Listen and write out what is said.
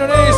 in